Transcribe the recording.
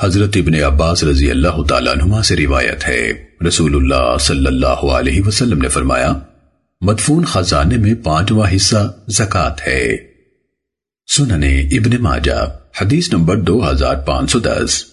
حضرت ابن عباس رضی اللہ تعالیٰ عنہ سے روایت ہے۔ رسول اللہ صلی اللہ علیہ وسلم نے فرمایا، مدفون خزانے میں پانچواں حصہ زکات ہے۔ سننے ابن ماجہ، حدیث نمبر دو ہزار پانچ سو دس۔